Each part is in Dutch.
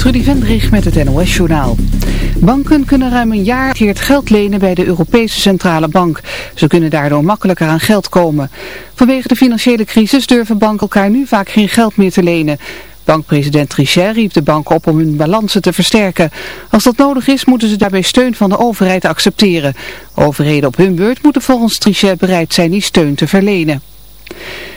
Trudy Vendrich met het NOS-journaal. Banken kunnen ruim een jaar keert geld lenen bij de Europese Centrale Bank. Ze kunnen daardoor makkelijker aan geld komen. Vanwege de financiële crisis durven banken elkaar nu vaak geen geld meer te lenen. Bankpresident Trichet riep de banken op om hun balansen te versterken. Als dat nodig is, moeten ze daarbij steun van de overheid accepteren. Overheden op hun beurt moeten volgens Trichet bereid zijn die steun te verlenen.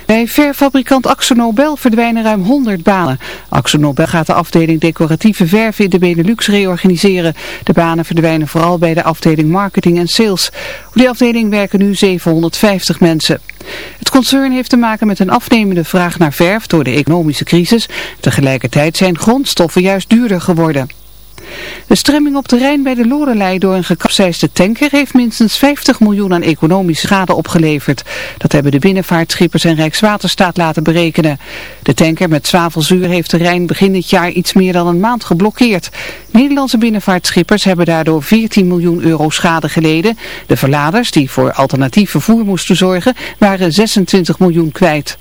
Bij verfabrikant Axonobel verdwijnen ruim 100 banen. Axonobel gaat de afdeling decoratieve verven in de Benelux reorganiseren. De banen verdwijnen vooral bij de afdeling marketing en sales. Op die afdeling werken nu 750 mensen. Het concern heeft te maken met een afnemende vraag naar verf door de economische crisis. Tegelijkertijd zijn grondstoffen juist duurder geworden. De stremming op de Rijn bij de Lorelei door een gekapseisde tanker heeft minstens 50 miljoen aan economische schade opgeleverd. Dat hebben de binnenvaartschippers en Rijkswaterstaat laten berekenen. De tanker met zwavelzuur heeft de Rijn begin dit jaar iets meer dan een maand geblokkeerd. Nederlandse binnenvaartschippers hebben daardoor 14 miljoen euro schade geleden. De verladers, die voor alternatief vervoer moesten zorgen, waren 26 miljoen kwijt.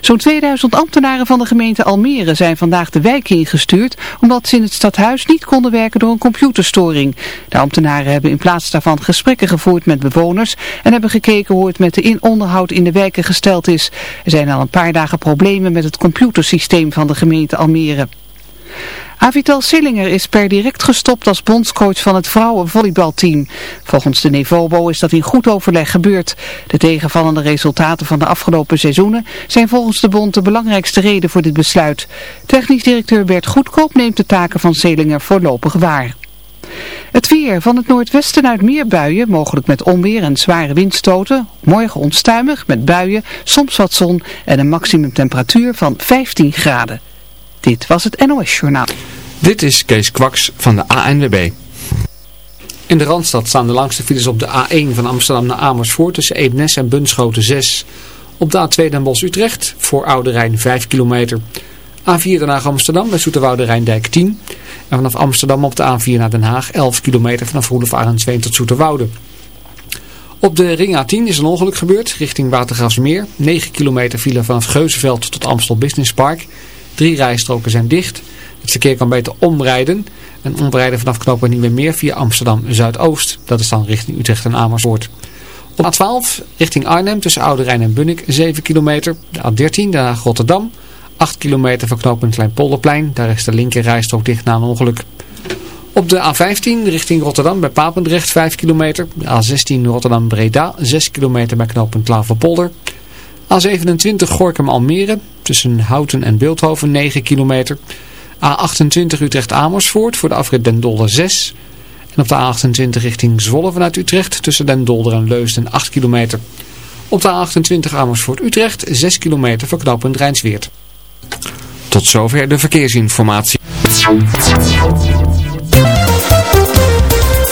Zo'n 2000 ambtenaren van de gemeente Almere zijn vandaag de wijk ingestuurd omdat ze in het stadhuis niet konden werken door een computerstoring. De ambtenaren hebben in plaats daarvan gesprekken gevoerd met bewoners en hebben gekeken hoe het met de onderhoud in de wijken gesteld is. Er zijn al een paar dagen problemen met het computersysteem van de gemeente Almere. Avital Sillinger is per direct gestopt als bondscoach van het vrouwenvolleybalteam. Volgens de Nevobo is dat in goed overleg gebeurd. De tegenvallende resultaten van de afgelopen seizoenen zijn volgens de bond de belangrijkste reden voor dit besluit. Technisch directeur Bert Goedkoop neemt de taken van Sillinger voorlopig waar. Het weer van het noordwesten uit meer buien, mogelijk met onweer en zware windstoten. Morgen onstuimig met buien, soms wat zon en een maximumtemperatuur van 15 graden. Dit was het NOS Journaal. Dit is Kees Kwaks van de ANWB. In de Randstad staan de langste files op de A1 van Amsterdam naar Amersfoort tussen Eemnes en Bunschoten 6. Op de A2 Den Bosch Utrecht voor Oude Rijn 5 kilometer. A4 Den Haag Amsterdam bij Zoeterwoude Rijndijk 10. En vanaf Amsterdam op de A4 naar Den Haag 11 kilometer vanaf Roelof Arendsveen tot Zoeterwoude. Op de ring A10 is een ongeluk gebeurd richting Watergraafsmeer. 9 kilometer file vanaf Geuzenveld tot Amstel Business Park. Drie rijstroken zijn dicht. Het verkeer kan beter omrijden. En omrijden vanaf knooppunt niet meer via Amsterdam Zuidoost. Dat is dan richting Utrecht en Amersfoort. Op A12 richting Arnhem tussen Oude Rijn en Bunnik 7 kilometer. De A13 daarna Rotterdam. 8 kilometer van knooppunt Kleinpolderplein. Daar is de linker rijstrook dicht na een ongeluk. Op de A15 richting Rotterdam bij Papendrecht 5 kilometer. De A16 Rotterdam-Breda 6 kilometer bij knooppunt Klaverpolder. A27 Gorkum-Almere tussen Houten en Beeldhoven 9 kilometer. A28 Utrecht-Amersfoort voor de afrit Den Dolder 6. En op de A28 richting Zwolle vanuit Utrecht tussen Den Dolder en Leusden 8 kilometer. Op de A28 Amersfoort-Utrecht 6 kilometer voor knooppunt Rijnsweert. Tot zover de verkeersinformatie.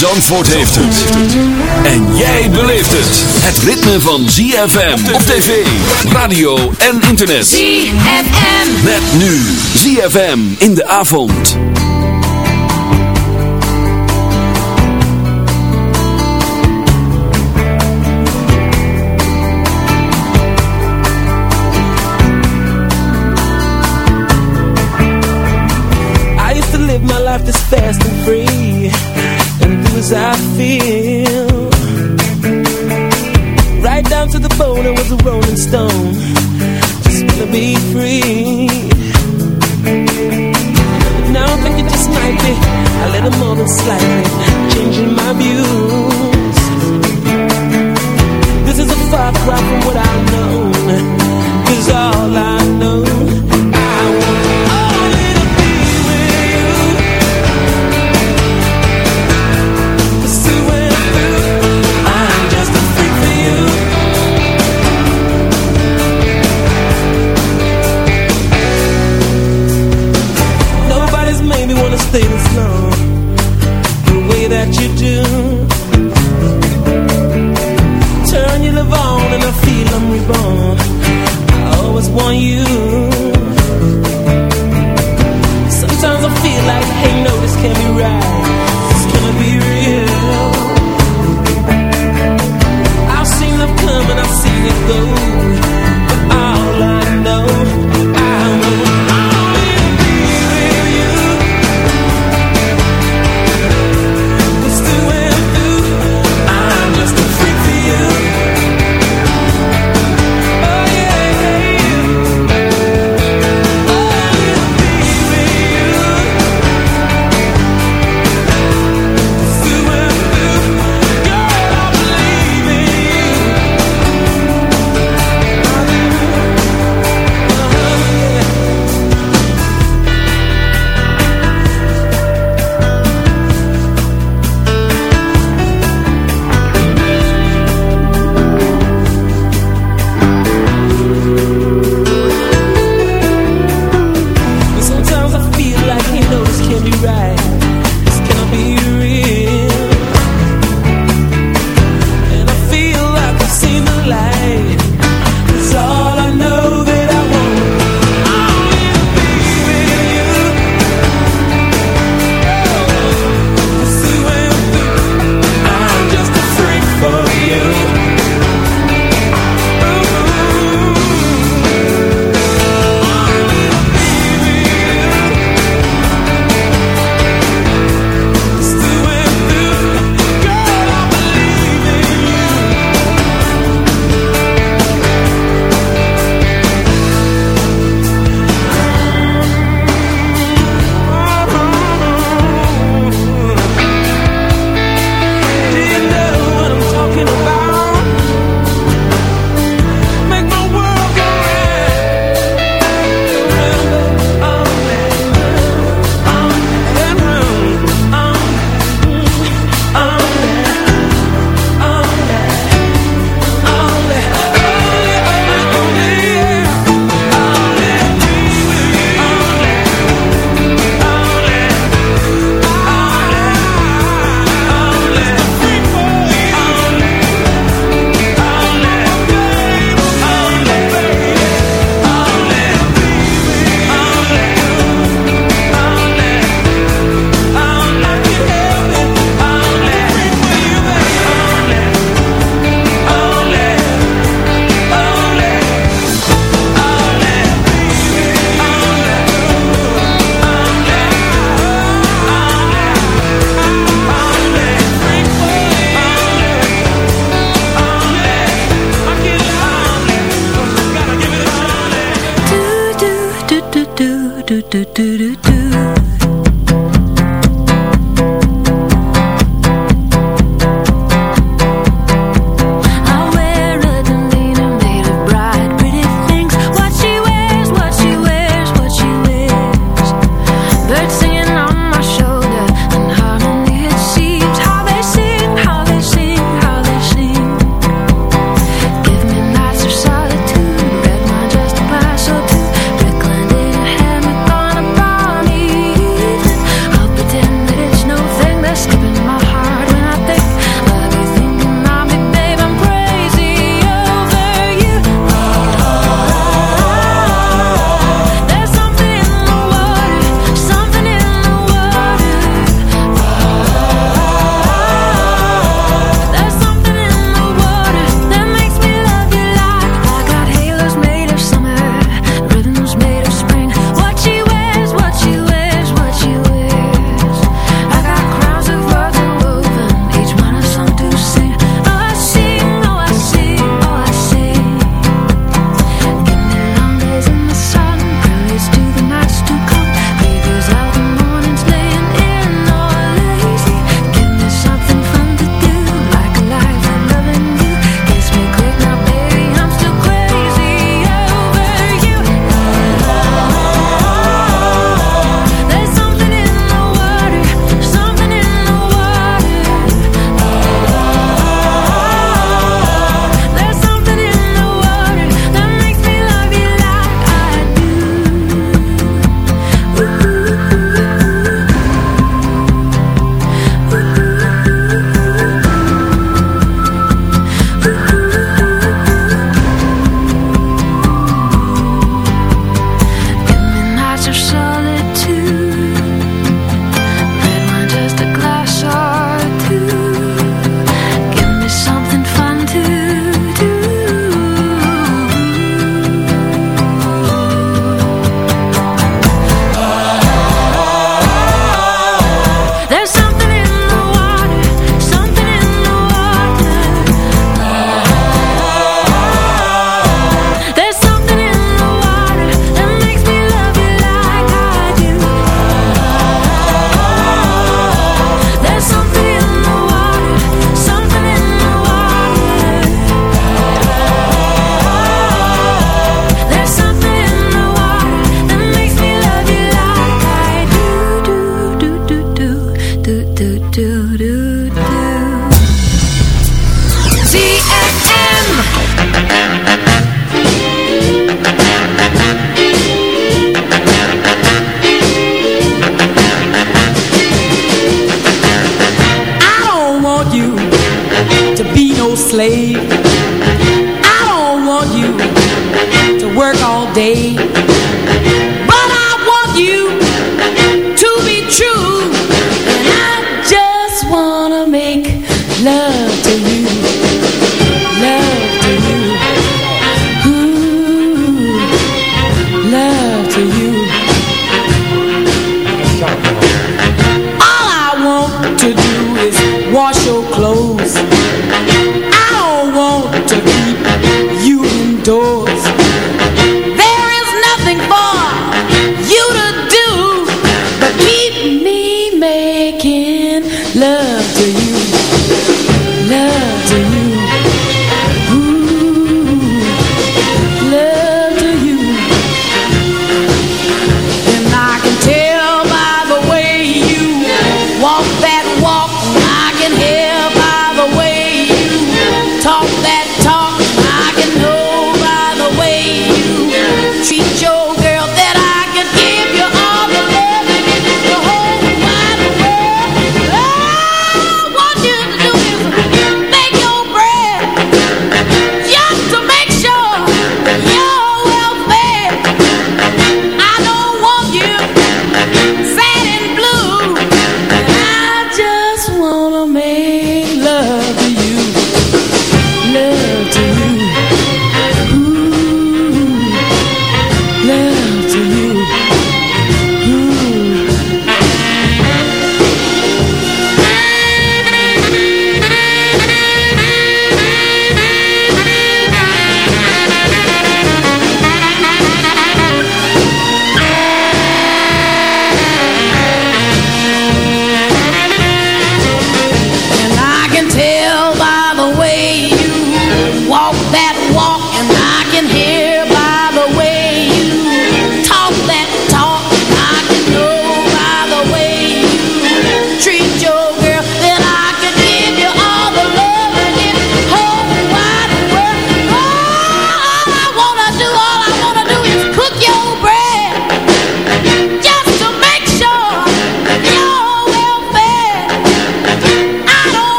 Zandvoort heeft het. En jij beleeft het. Het ritme van ZFM op tv, radio en internet. ZFM. Met nu ZFM in de avond. I used to live my life this fast and free. I feel. Right down to the bone, I was a rolling stone. Just wanna be free. But now I'm thinking just might be a little more than slightly changing my views. This is a far cry from what I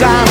sound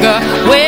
longer. Wait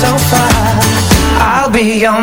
so far. I'll be your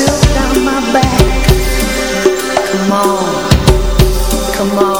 still got my back. Come on, come on.